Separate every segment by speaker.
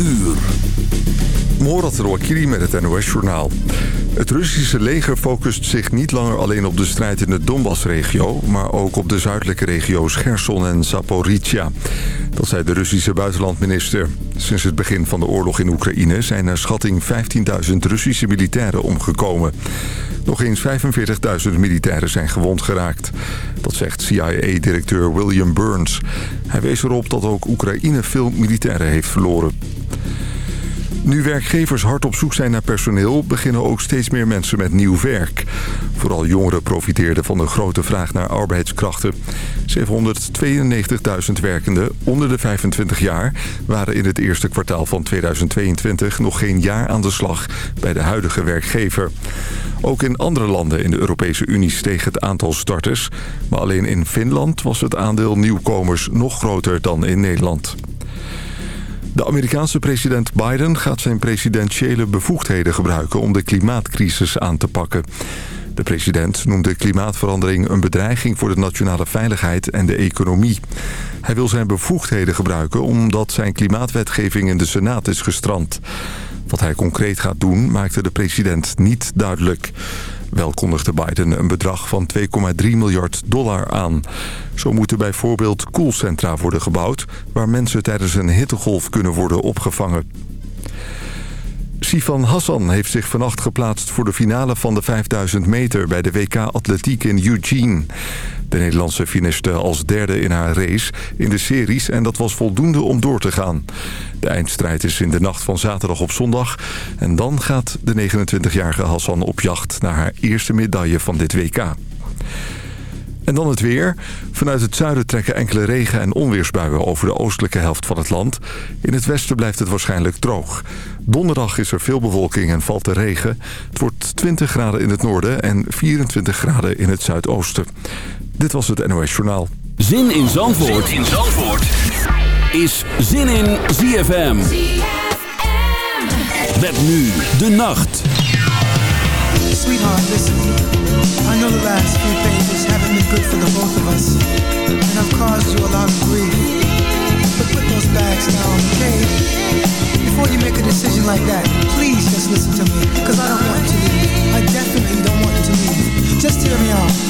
Speaker 1: uur. Morat Rouakiri met het NOS-journaal. Het Russische leger focust zich niet langer alleen op de strijd in de Donbass-regio... maar ook op de zuidelijke regio's Gerson en Zaporizhia. Dat zei de Russische buitenlandminister. Sinds het begin van de oorlog in Oekraïne zijn er schatting 15.000 Russische militairen omgekomen. Nog eens 45.000 militairen zijn gewond geraakt. Dat zegt CIA-directeur William Burns. Hij wees erop dat ook Oekraïne veel militairen heeft verloren. Nu werkgevers hard op zoek zijn naar personeel... beginnen ook steeds meer mensen met nieuw werk. Vooral jongeren profiteerden van de grote vraag naar arbeidskrachten. 792.000 werkenden onder de 25 jaar... waren in het eerste kwartaal van 2022 nog geen jaar aan de slag... bij de huidige werkgever. Ook in andere landen in de Europese Unie steeg het aantal starters. Maar alleen in Finland was het aandeel nieuwkomers nog groter dan in Nederland. De Amerikaanse president Biden gaat zijn presidentiële bevoegdheden gebruiken om de klimaatcrisis aan te pakken. De president noemde klimaatverandering een bedreiging voor de nationale veiligheid en de economie. Hij wil zijn bevoegdheden gebruiken omdat zijn klimaatwetgeving in de Senaat is gestrand. Wat hij concreet gaat doen maakte de president niet duidelijk. Wel kondigde Biden een bedrag van 2,3 miljard dollar aan. Zo moeten bijvoorbeeld koelcentra worden gebouwd... waar mensen tijdens een hittegolf kunnen worden opgevangen. Sifan Hassan heeft zich vannacht geplaatst voor de finale van de 5000 meter... bij de WK Atletiek in Eugene. De Nederlandse finiste als derde in haar race in de series... en dat was voldoende om door te gaan. De eindstrijd is in de nacht van zaterdag op zondag. En dan gaat de 29-jarige Hassan op jacht naar haar eerste medaille van dit WK. En dan het weer. Vanuit het zuiden trekken enkele regen- en onweersbuien over de oostelijke helft van het land. In het westen blijft het waarschijnlijk droog. Donderdag is er veel bewolking en valt er regen. Het wordt 20 graden in het noorden en 24 graden in het zuidoosten. Dit was het NOS Journaal.
Speaker 2: Zin in Zandvoort, zin in Zandvoort. is Zin in ZFM. Met nu de nacht.
Speaker 3: Sweetheart, listen. I know the last few pages haven't been good for the both of us. And I've caused you a lot of grief. But put those bags down, okay? Before you make a decision like that, please just listen to me. Cause I don't want to leave. I definitely don't want to leave. Just hear me out.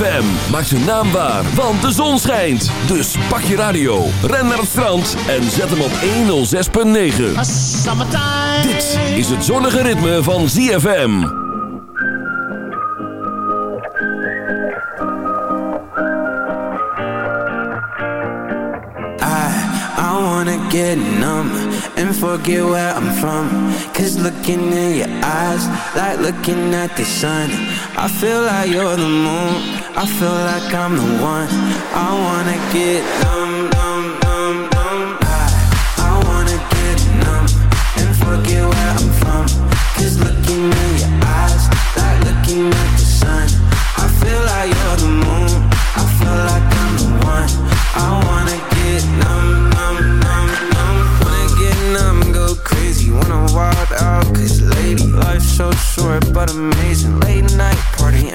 Speaker 2: ZFM maakt zijn naam waar, want de zon schijnt. Dus pak je radio, ren naar het strand en zet hem op 106.9. Dit is het zonnige ritme van ZFM.
Speaker 3: I, I wanna get numb and forget where I'm from Cause looking in your eyes, like looking at the sun I feel like you're the moon, I feel like I'm the one. I wanna get numb, numb, numb, numb. I, I wanna get numb and forget where I'm from. Cause looking in your eyes, like looking at the sun. I feel like you're the moon, I feel like I'm the one. I wanna get numb, numb, numb, numb. Wanna get numb, go crazy. Wanna wild out Cause lady, life's so short but amazing. Late
Speaker 4: night,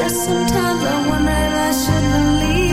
Speaker 5: just sometimes I wonder if I should believe.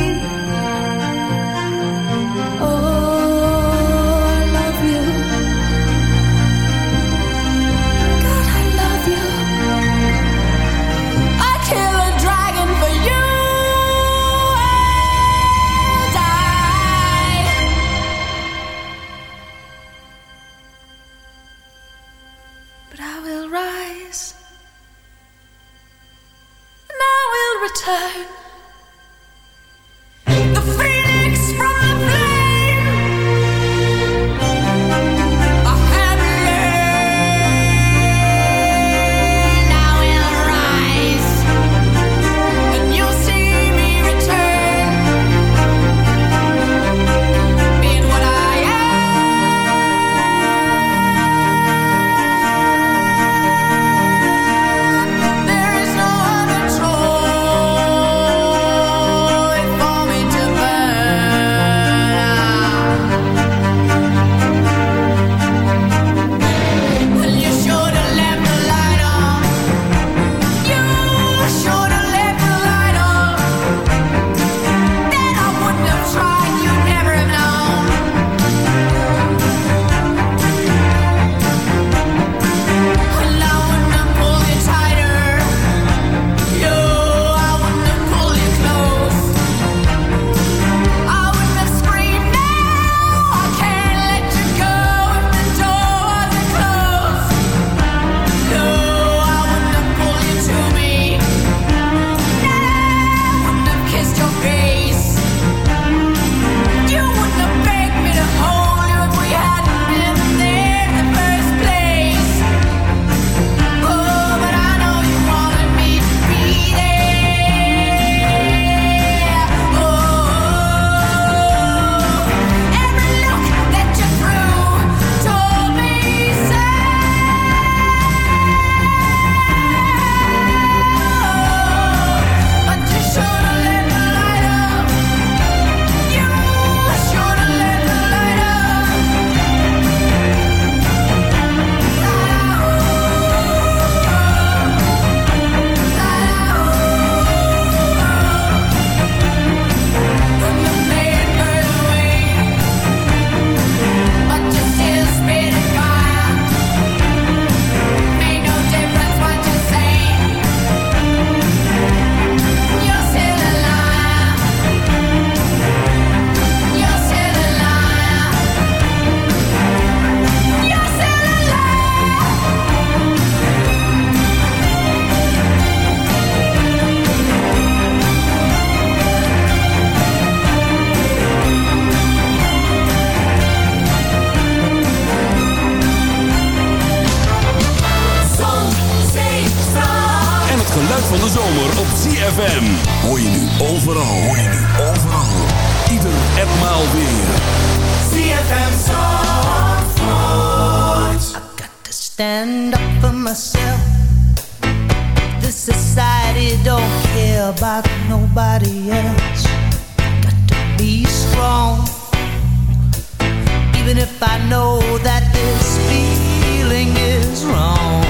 Speaker 5: If I know that this feeling is wrong.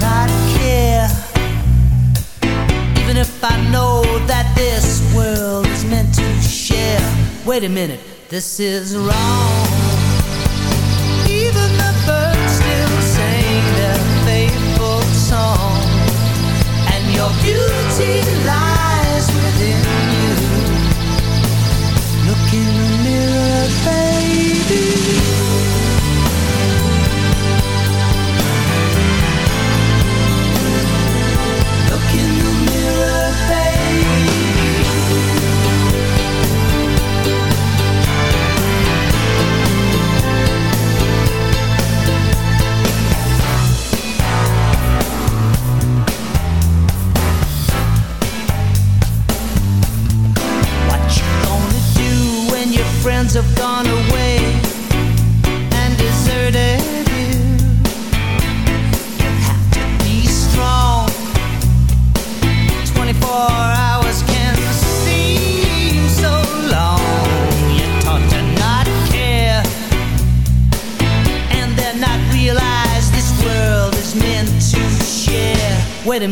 Speaker 5: Not care. Even if I know that this world is meant to share. Wait a minute, this is wrong. Even the birds still sing their faithful song. And your beauty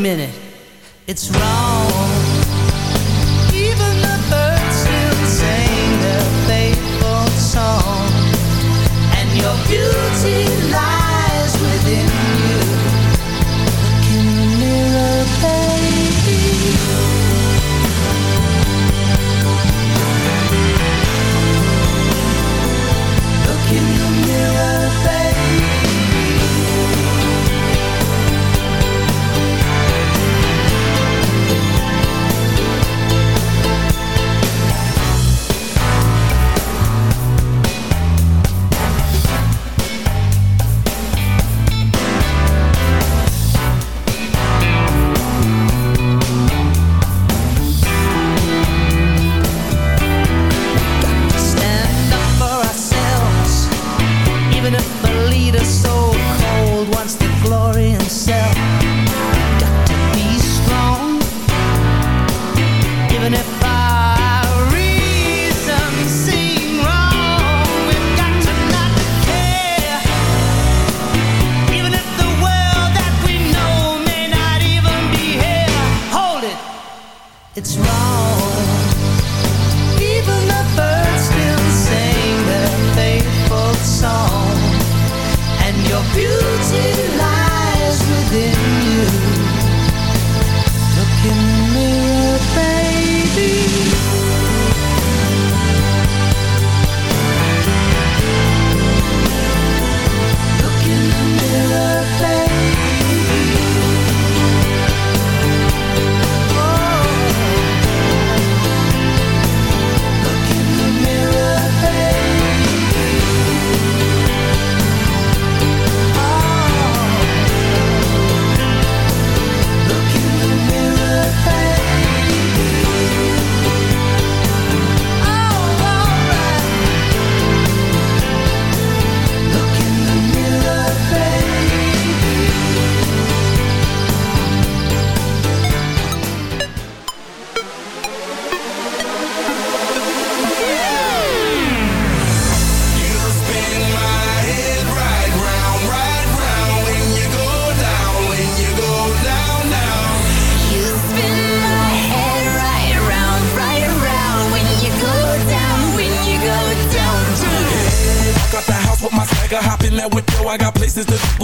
Speaker 5: minute, it's wrong.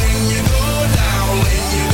Speaker 6: when you go down, when you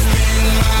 Speaker 7: tonight.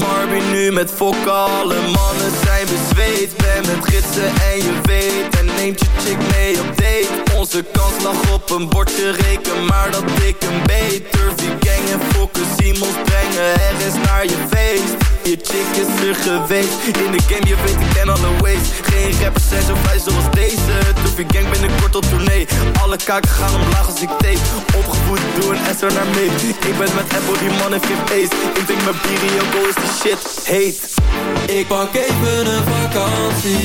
Speaker 7: Marvin met fokken, alle mannen zijn bezweet. Ben met gidsen en je weet, en neemt je chick mee op date. Onze kans lag op een bordje, reken maar dat ik een beter. Gang en fokken, Simons brengen ergens naar je feest. Je chick is er geweest, in de game je weet ik ken alle ways. Geen rappers zijn zo vrij zoals deze, Toefie gang binnenkort op tournee. Alle kaken gaan omlaag als ik tape, opgevoed doe een S er naar mee. Ik ben met Apple, die man heeft geen ace Ik denk mijn bier, is die shit
Speaker 8: Ik pak even een vakantie.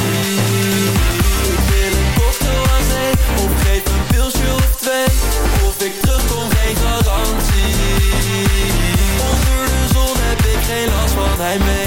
Speaker 8: Ik wil een cocktail aan zee Of geef een pilsje of twee Of ik terugkom, geen garantie. Onder de zon heb ik geen last van heimwee
Speaker 2: ZFM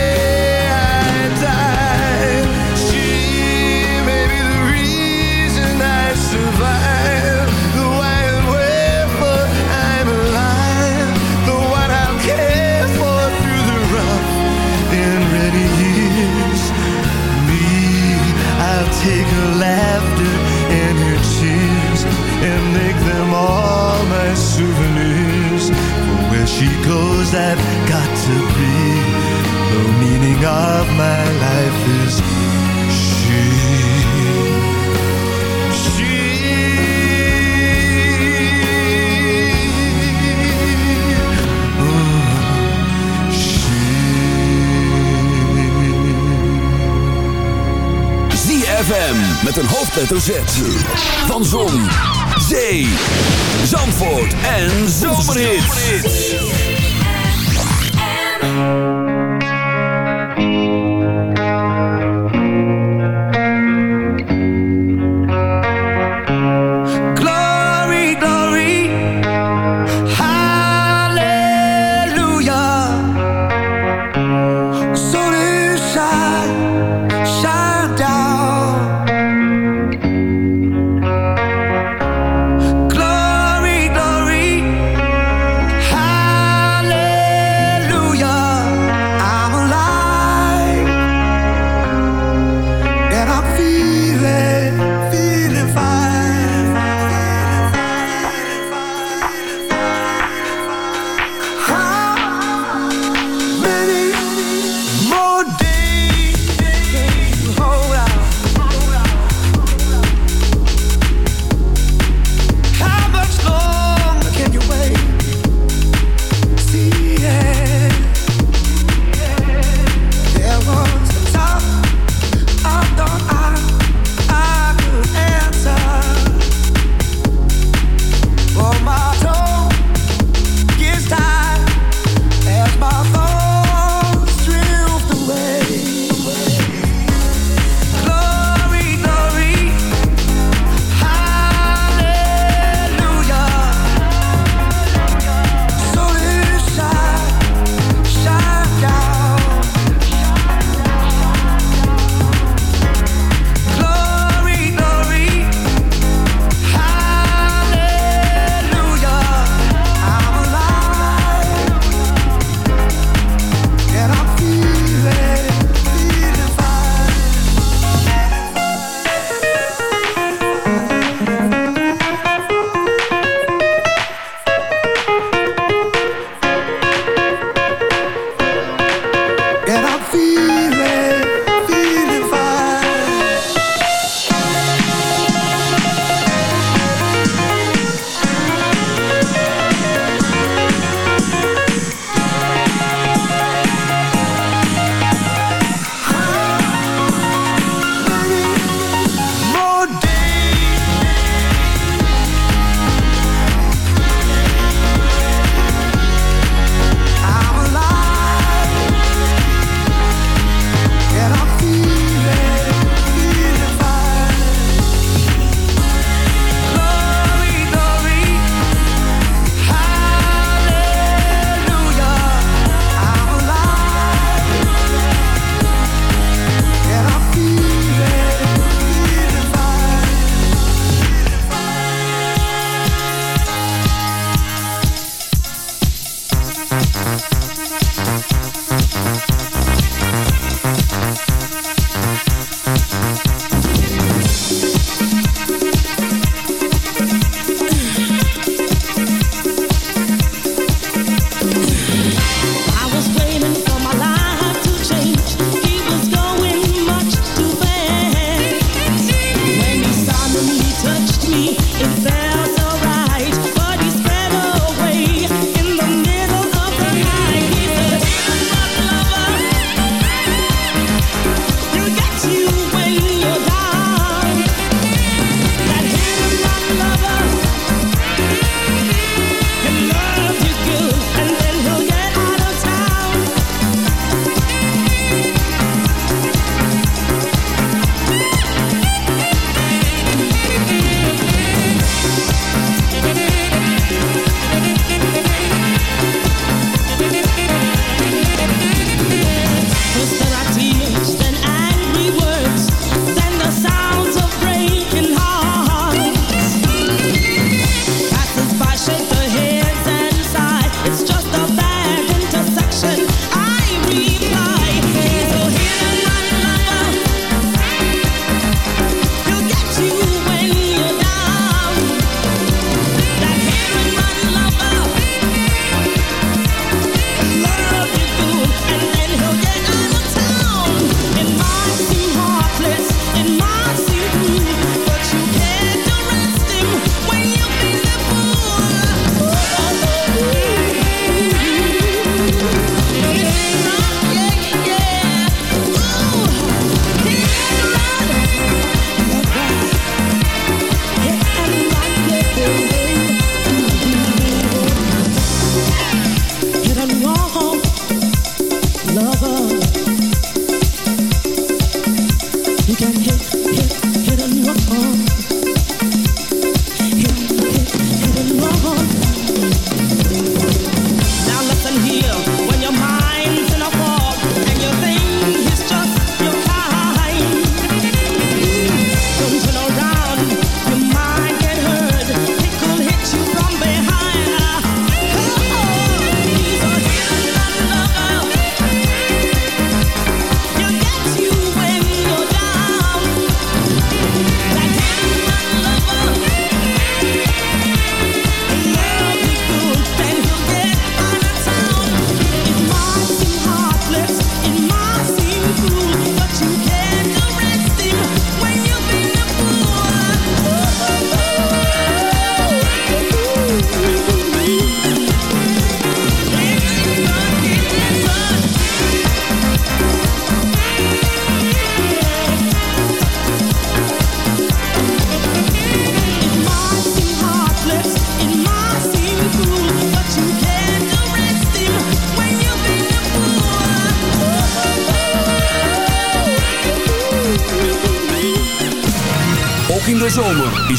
Speaker 9: I've got to be. The meaning of my life is she.
Speaker 2: ZFM met een hoofdletter Z. Van Zon, Zee, Zandvoort en Zomerhits.
Speaker 9: Thank you.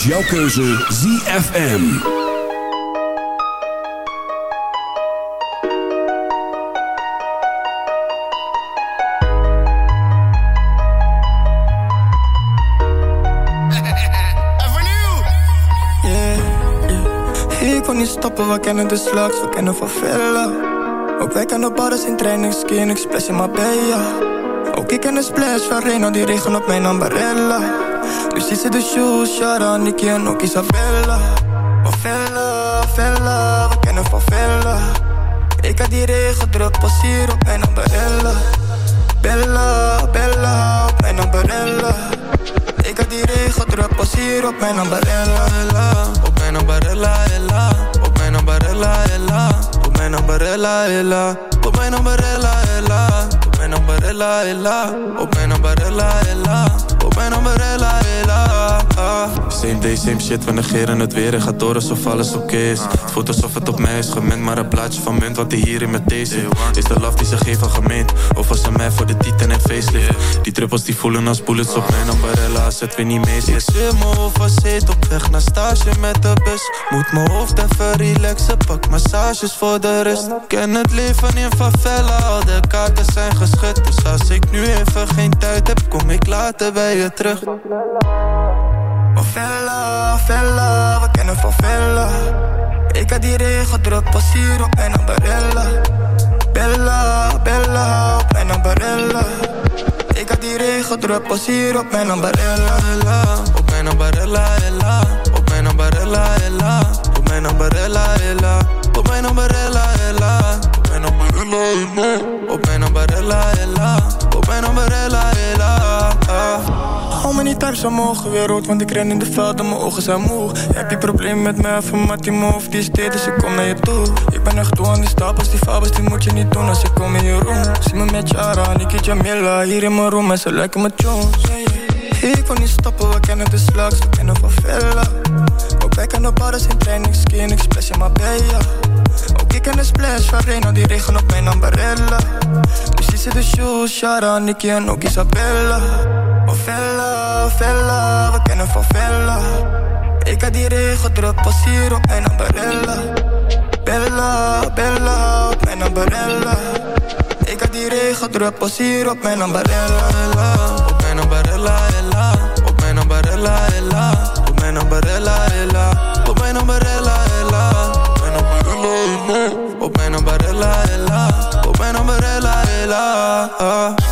Speaker 9: Is
Speaker 2: jouw keuze ZFM.
Speaker 10: Stoppen, we kennen de slags, we kennen van villa. Ook wij kennen bars in training, skin, ik in. Ook ik ken de splash van Reno, die regen op mijn ambarella. Dus is het de shoes, Shara, Nicky en ook Isabella. Van villa, villa, we kennen van villa. Ik had die regen druk, pas hier op mijn ambarella. Bella, Bella, op mijn ambarella. Ik had die regen druk, pas hier op mijn ambarella. Ella. Op mijn ambarella, ella. Op mijn ambarella, ella. Op mijn ambarella, ella. Op mijn ambarella, ella. Op mijn ambarella, ella. Op mijn ambarella, ella. Op mijn ambarella, ella. Same day, same shit, we negeren het weer en gaat door alsof alles oké is. Het voelt alsof het op mij is gemend, maar een plaatje van munt wat hij hier in met deze Is de love die ze geven gemeend, of was ze mij voor de titan en facelift? Die druppels die voelen als bullets op mijn ambarella, als het weer niet mee zit. Ik zit mijn hoofd zit op weg naar stage met de bus. Moet mijn hoofd even relaxen, pak massages voor de rust. Ken het leven in favela, al de kaarten zijn geschud. Dus als ik nu even geen tijd heb, kom ik later bij je terug. Van Vella, Vella, we kennen van Vella. Ik had die regen druk, pas hier op mijn ambarella. Bella, Bella, op mijn ambarella. Ik had die regen druk, pas hier op mijn ambarella. Ella. Op mijn ambarella, ella. Op mijn ambarella, ella. Op mijn ambarella, ella. Op mijn ambarella, ella. Op mijn ambarella, ella. Op mijn ambarella, ella. Op mijn ambarella, ella. Hou me niet aan mogen weer rood, want ik ren in de veld en mijn ogen zijn moe. Heb je probleem met mij, van maar die move, die is dit, dus ik kom naar je toe. Ik ben echt toe aan die stapels, die fabels, die moet je niet doen als ik kom in je room. Zie me met Jara, Niki Jamila, hier in mijn room en ze lijken me Jones. Ik wil niet stoppen, we kennen de slags, we kennen van Villa. Ook wij kennen bars in training, skin, ik splash in Marbella. Ook ik ken de splash van die regen op mijn ambarella. Die zit de shoes, Shara, Nicky en ook Isabella. Van Villa, Villa, we kennen van Villa. Ik had die regen druk, hier op mijn ambarella. Bella, Bella, op mijn ambarella. Ik had die regen druk, op mijn ambarella. Ella. Op mijn ambarella, ella. Op mijn ambarella, ella.
Speaker 9: Uh.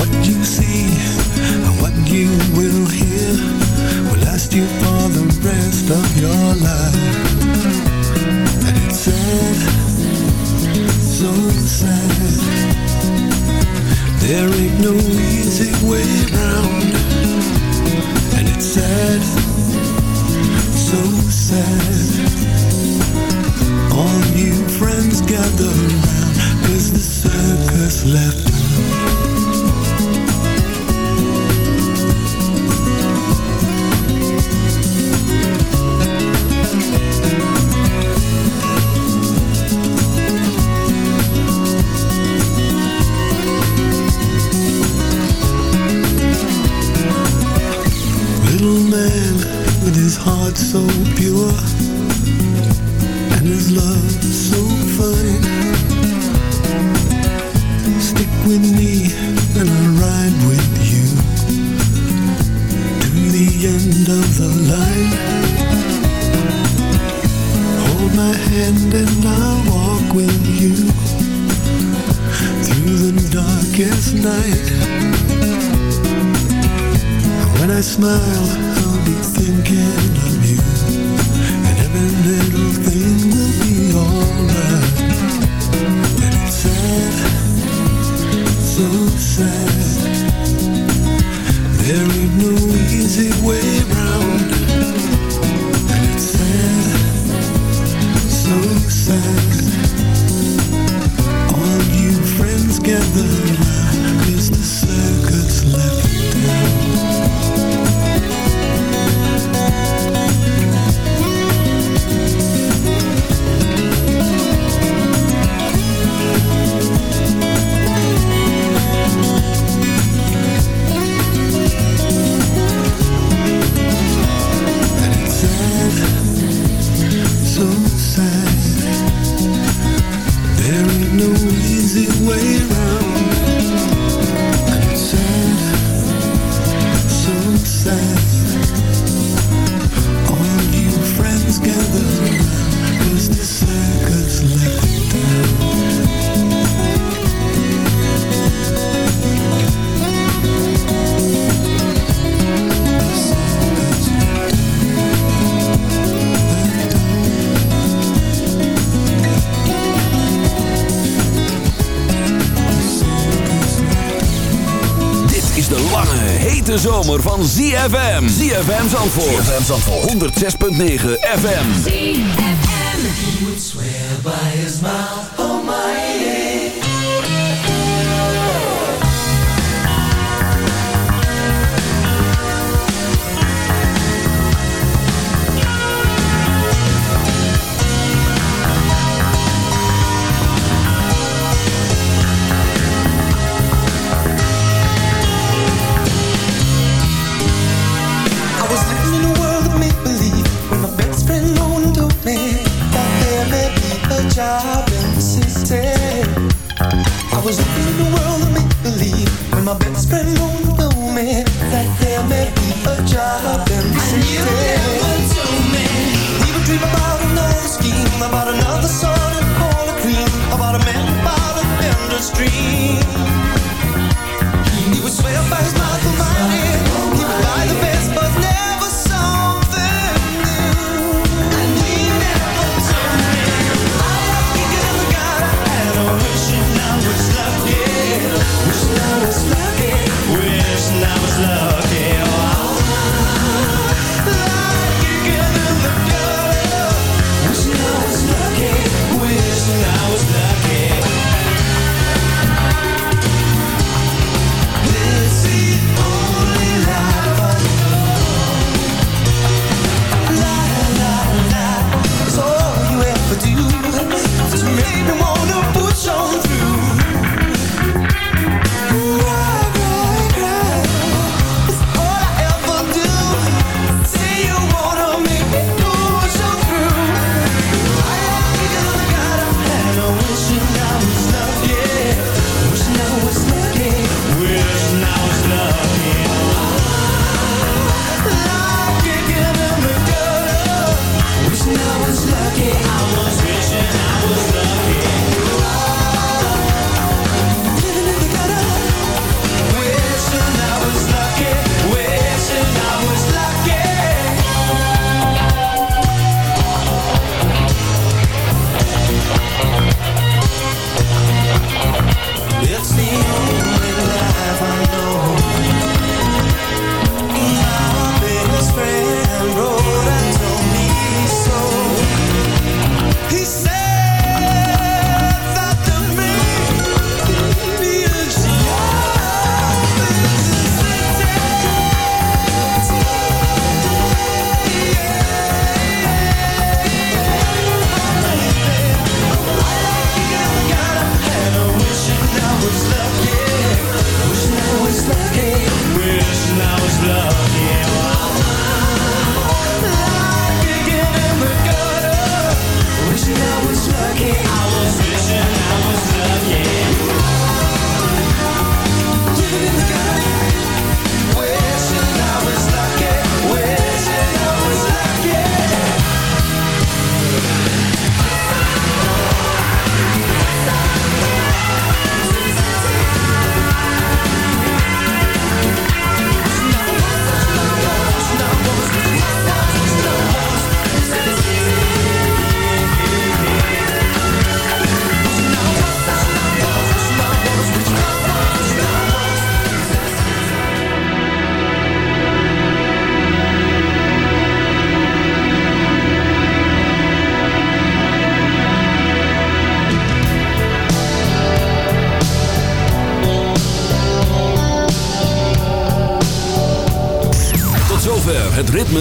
Speaker 9: What you see and what you will hear will last you for the rest of your life. And it's sad, so sad. There ain't no easy way round. And it's sad, so sad. All new friends gather round, cause the circus left
Speaker 2: zomer van ZFM. ZFM Zandvoort. ZFM Zandvoort. 106.9 FM.
Speaker 3: ZFM. He would swear by his mouth. I've been. I was living in a world of make believe, when my best friend won't me that there may be a job in the system. never told me. We dream about another scheme, about another and all about a man. He would swear by his mouth he would lie the
Speaker 2: bed.